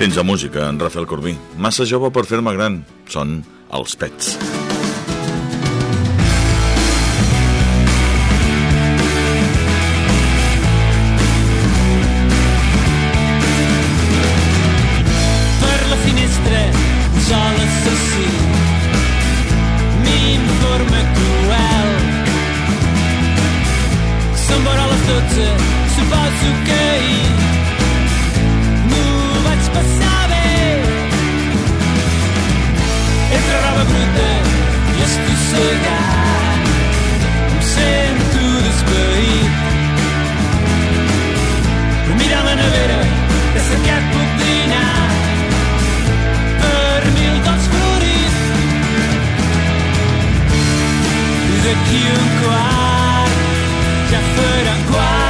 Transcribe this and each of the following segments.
Tens de música, en Rafael Corbí. Massa jove per fer-me gran. Són els pets. chiunque ha già fuori qua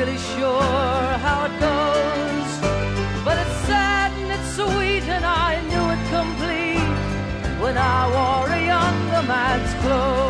Really sure how it goes, but it's sad and it's sweet, and I knew it complete when I wore a younger man's clothes.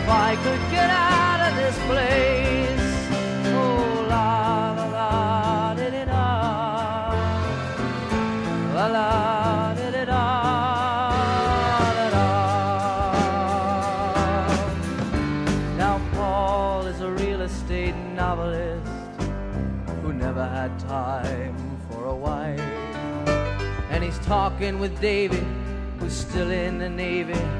if I could get out of this place. Oh, la la la di di da. La la had time for a wife. And he's talking with David, who's still in the Navy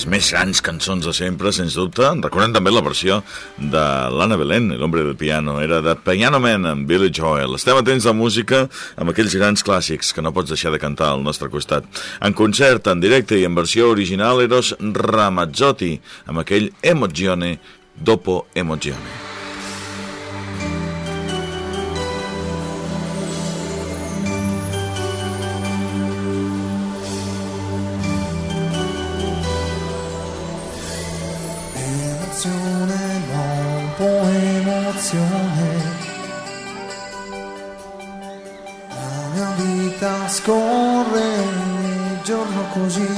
Les més grans cançons de sempre, sens dubte. Recordem també la versió de l'Anna Belén, l'hombre del piano. Era de Piano Man amb Billy Joel. Estem atents a música amb aquells grans clàssics que no pots deixar de cantar al nostre costat. En concert, en directe i en versió original, Eros Ramazzotti, amb aquell Emozione dopo. Emozione giorno così.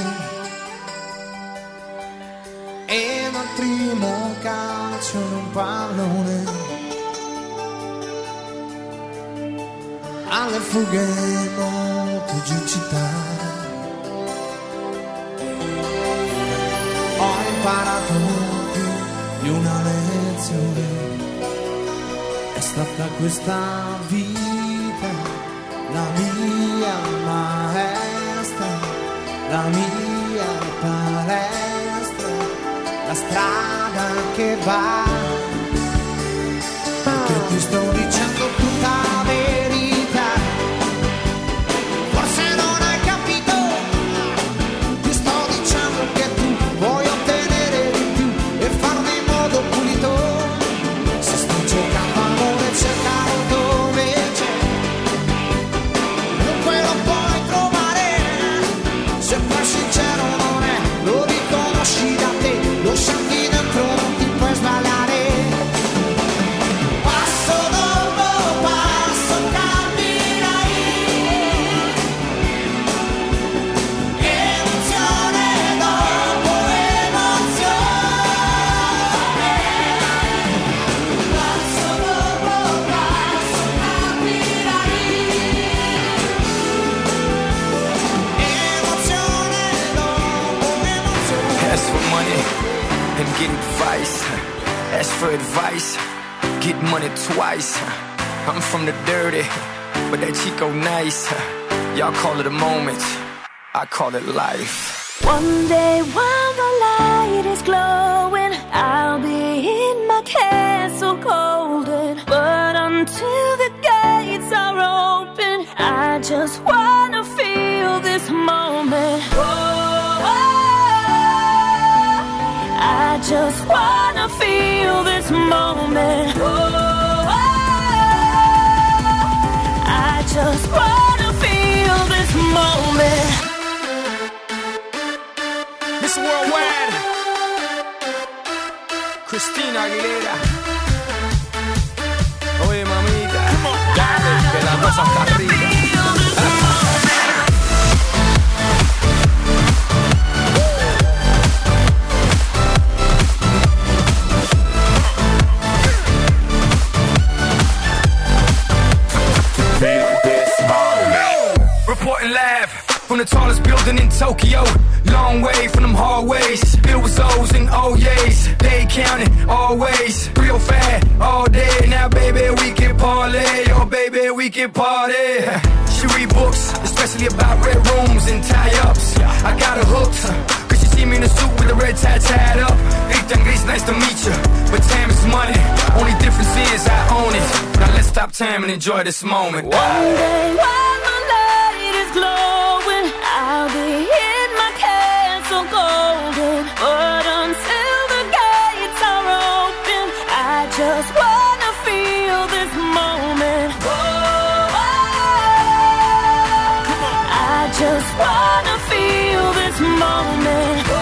E dal primo calcio in un pallone. Alle fughe molte giù in città ho imparato più di una lezione. È stata questa vita la mia palestra, la strada che va. Perché ti sto dicendo advice, get money twice. I'm from the dirty, but that Chico nice. Y'all call it a moment, I call it life. One day while the light is glowing, moment. Whoa, I just wanna feel this moment. Miss Worldwide, Christina Aguilera. From the tallest building in Tokyo. Long way from them hallways. Filled with O's and O's. They counting always. Real fat all day. Now, baby, we can parlay. Oh, baby, we can party. She read books, especially about red rooms and tie ups. I got her hooked. Cause she see me in a suit with a red tie tied up. Ethan Grace, nice to meet you. But time is money. Only difference is I own it. Now let's stop time and enjoy this moment. One day while the light is glowing, wanna feel this moment.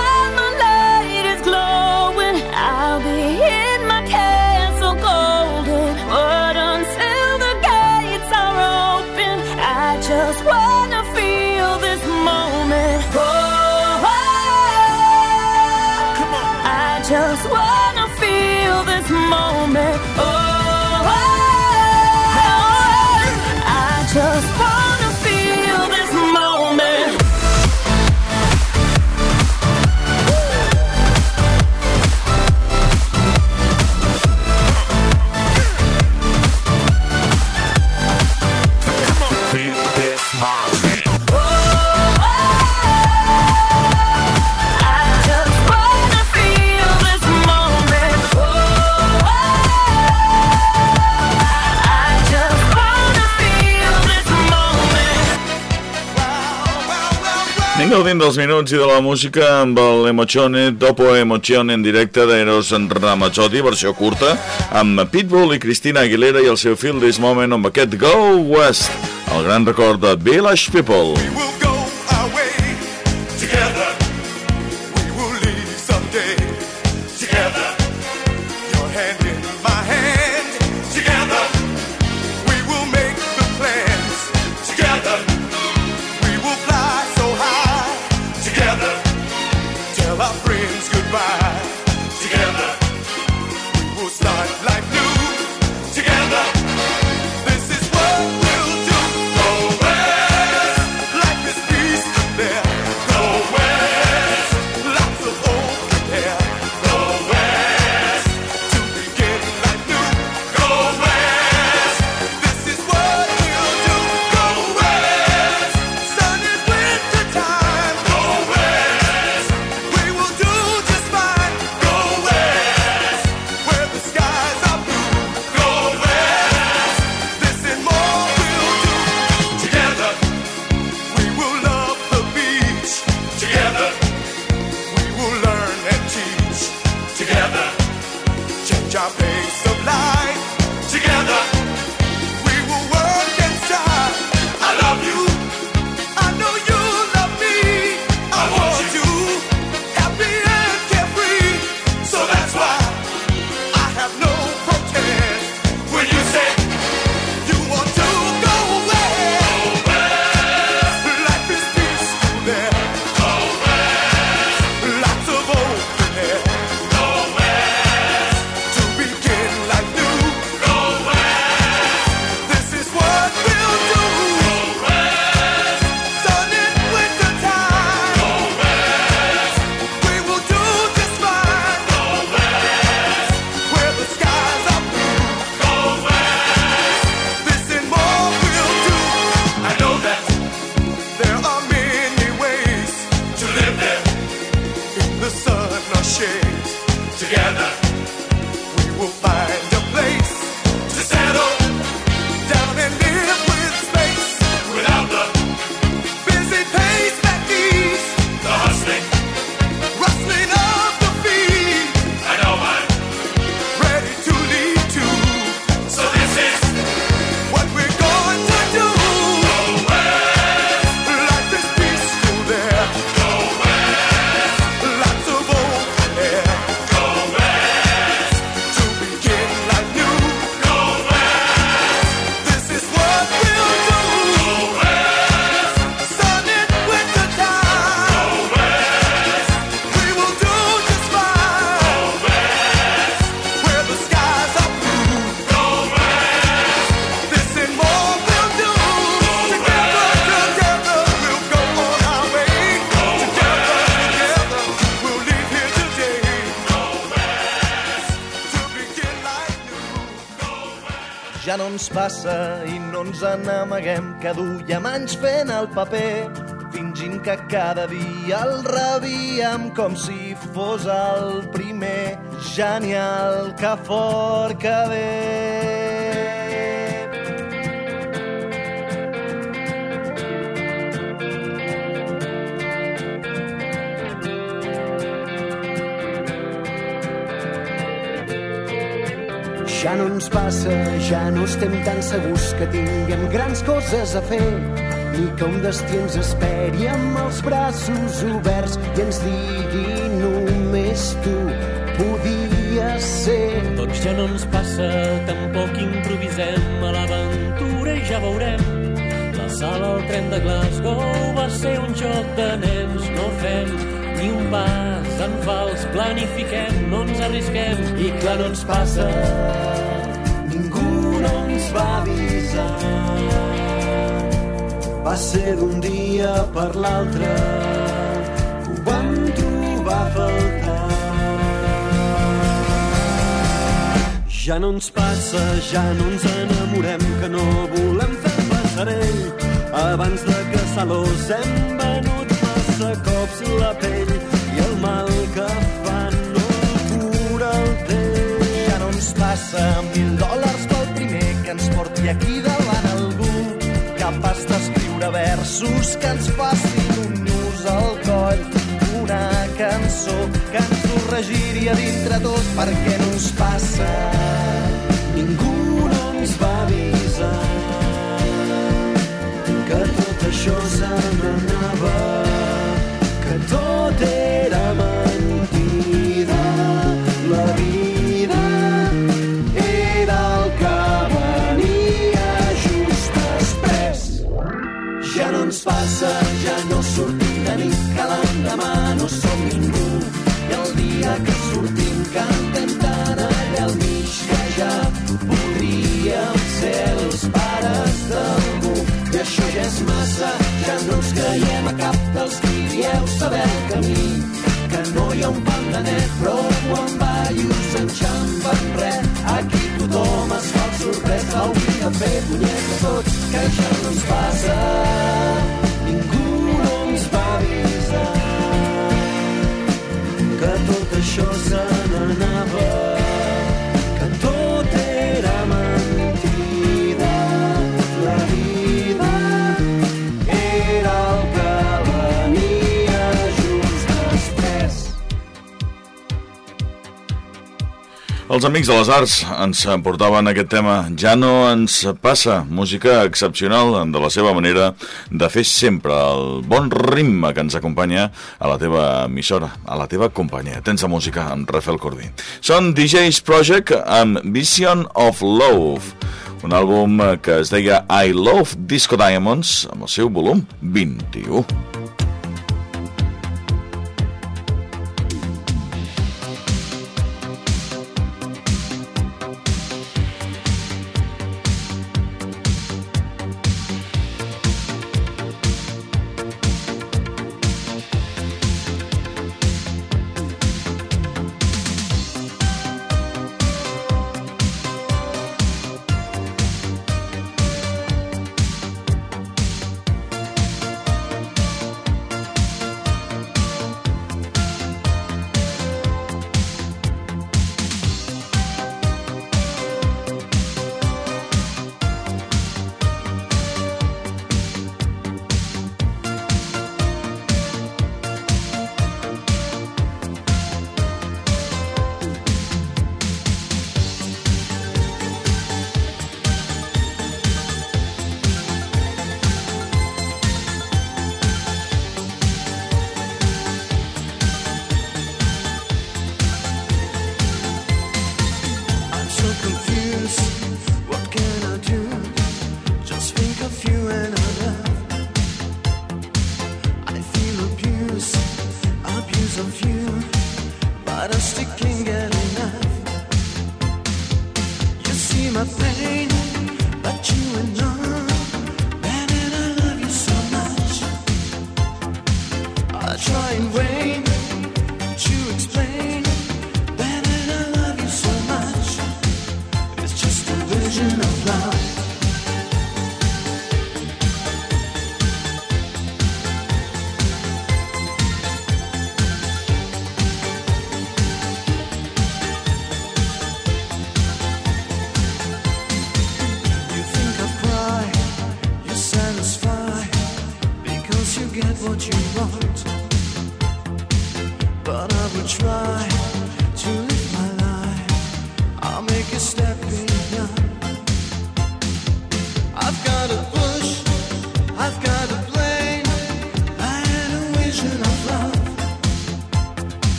gaudint dels minuts i de la música amb el Emozione, Dopo Emozione en directe d'Eros Ramazzotti, versió curta, amb Pitbull i Cristina Aguilera i el seu fill This Moment amb aquest Go West, el gran record de Village People. We will passa i no ens en amaguem que duia anys fent el paper fingint que cada dia el rebíem com si fos el primer genial que fort que ve. Ja no ens passa, ja no estem tan segurs que tinguem grans coses a fer ni que un destí ens esperi amb els braços oberts i ens digui només tu podies ser. Doncs ja no ens passa, tampoc improvisem a l'aventura i ja veurem. La sala al tren de Glasgow va ser un joc de nens, no fem ni un pas en fals, planifiquem, no ens arrisquem. I clar, no ens passa, ningú no ens va avisar. Va ser d'un dia per l'altre ho vam trobar a faltar. Ja no ens passa, ja no ens enamorem, que no volem fer passarell. Abans de caçar-los hem massa cops la pell i el mal que fan no cura el temps. Ja no ens passa mil dòlars pel primer que ens porti aquí davant algú capaç d'escriure versos que ens facin un nus al coll una cançó que ens ho regiria dintre tot perquè no ens passa massa, ja no ens creiem a cap dels qui dieu saber el camí. Que no hi ha un pal de net, però quan ballos enxampen res. Aquí tothom es fa el sorprès, hauria de fer punyet a tot, que ja no ens passa. Ningú no ens va avisar que tot això se n'anava, Els Amics de les Arts ens portaven aquest tema Ja no ens passa, música excepcional de la seva manera de fer sempre el bon ritme que ens acompanya a la teva emissora, a la teva companyia. Tens la música amb Rafael Cordí. Són DJ's Project amb Vision of Love, un àlbum que es deia I Love Disco Diamonds amb el seu volum 21.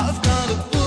I've got a